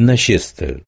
начисто